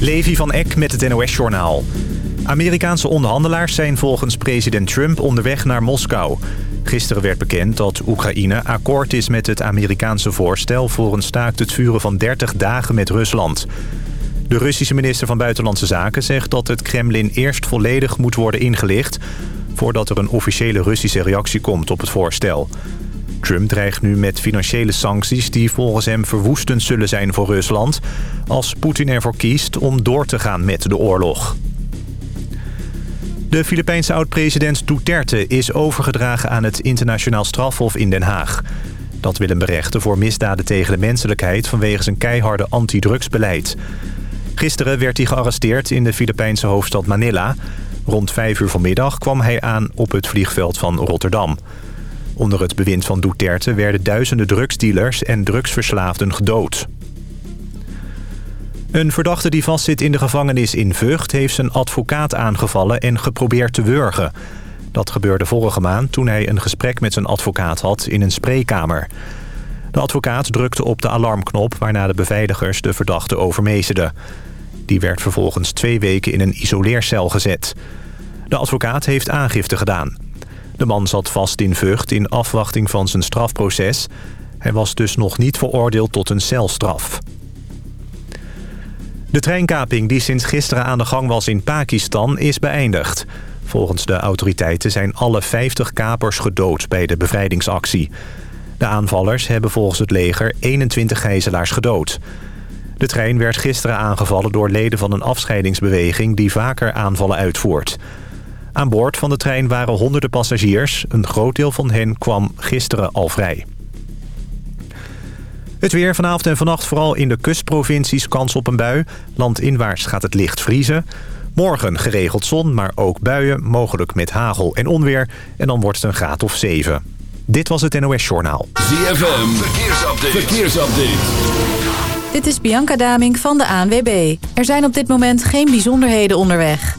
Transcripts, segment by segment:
Levi van Eck met het NOS-journaal. Amerikaanse onderhandelaars zijn volgens president Trump onderweg naar Moskou. Gisteren werd bekend dat Oekraïne akkoord is met het Amerikaanse voorstel... voor een staakt het vuren van 30 dagen met Rusland. De Russische minister van Buitenlandse Zaken zegt dat het Kremlin eerst volledig moet worden ingelicht... voordat er een officiële Russische reactie komt op het voorstel. Trump dreigt nu met financiële sancties die volgens hem verwoestend zullen zijn voor Rusland... als Poetin ervoor kiest om door te gaan met de oorlog. De Filipijnse oud-president Duterte is overgedragen aan het internationaal strafhof in Den Haag. Dat wil hem berechten voor misdaden tegen de menselijkheid vanwege zijn keiharde antidrugsbeleid. Gisteren werd hij gearresteerd in de Filipijnse hoofdstad Manila. Rond vijf uur vanmiddag kwam hij aan op het vliegveld van Rotterdam. Onder het bewind van Duterte werden duizenden drugsdealers en drugsverslaafden gedood. Een verdachte die vastzit in de gevangenis in Vught... heeft zijn advocaat aangevallen en geprobeerd te wurgen. Dat gebeurde vorige maand toen hij een gesprek met zijn advocaat had in een spreekkamer. De advocaat drukte op de alarmknop... waarna de beveiligers de verdachte overmeesterden. Die werd vervolgens twee weken in een isoleercel gezet. De advocaat heeft aangifte gedaan. De man zat vast in Vught in afwachting van zijn strafproces. Hij was dus nog niet veroordeeld tot een celstraf. De treinkaping die sinds gisteren aan de gang was in Pakistan is beëindigd. Volgens de autoriteiten zijn alle 50 kapers gedood bij de bevrijdingsactie. De aanvallers hebben volgens het leger 21 gijzelaars gedood. De trein werd gisteren aangevallen door leden van een afscheidingsbeweging... die vaker aanvallen uitvoert. Aan boord van de trein waren honderden passagiers. Een groot deel van hen kwam gisteren al vrij. Het weer vanavond en vannacht vooral in de kustprovincies kans op een bui. Landinwaarts gaat het licht vriezen. Morgen geregeld zon, maar ook buien, mogelijk met hagel en onweer. En dan wordt het een graad of 7. Dit was het NOS Journaal. ZFM, verkeersupdate. verkeersupdate. Dit is Bianca Daming van de ANWB. Er zijn op dit moment geen bijzonderheden onderweg.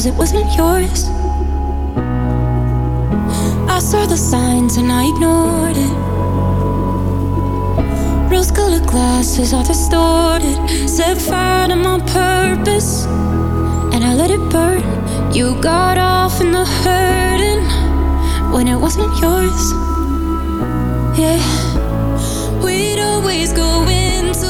cause it wasn't yours. I saw the signs and I ignored it. Rose colored glasses are distorted. Set fire to my purpose and I let it burn. You got off in the hurting when it wasn't yours. Yeah, we'd always go into.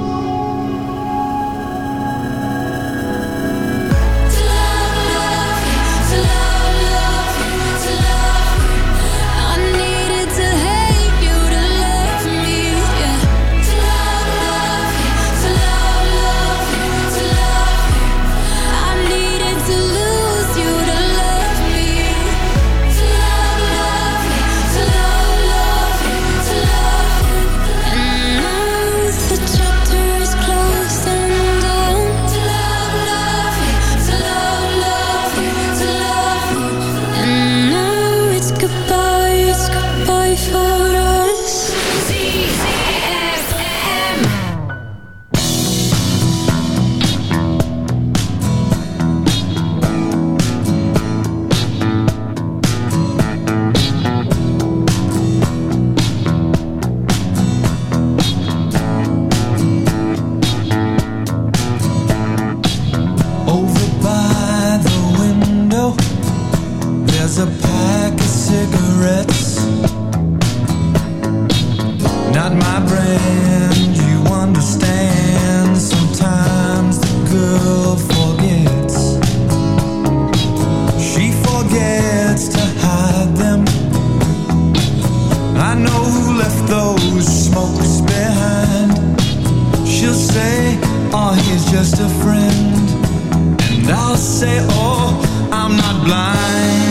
say, oh, I'm not blind.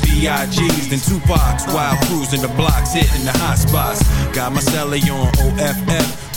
B.I.G.'s, then Tupac's while cruising the blocks, hitting the hot spots. Got my celly on OFF.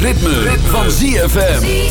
ritme, van ZFM.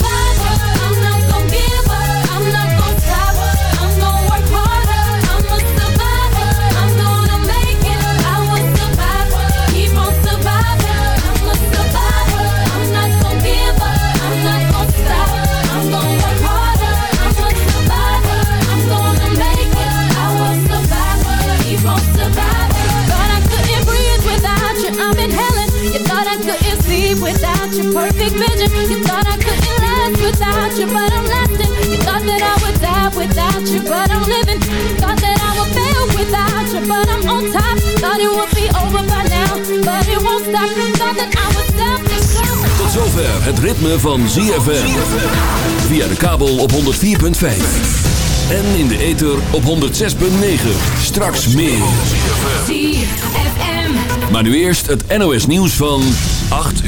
perfect vision. You thought I couldn't last without you, but I'm lasting. You thought that I would die without you, but I'm living. Thought that I would fail without you, but I'm on top. Thought it would be over by now, but it won't stop. Thought that I would self-destruct. Tot zover het ritme van ZFM. Via de kabel op 104.5. En in de ether op 106.9. Straks meer. Maar nu eerst het NOS nieuws van 8 uur.